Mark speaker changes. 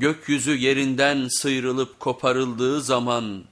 Speaker 1: Gökyüzü yerinden sıyrılıp koparıldığı zaman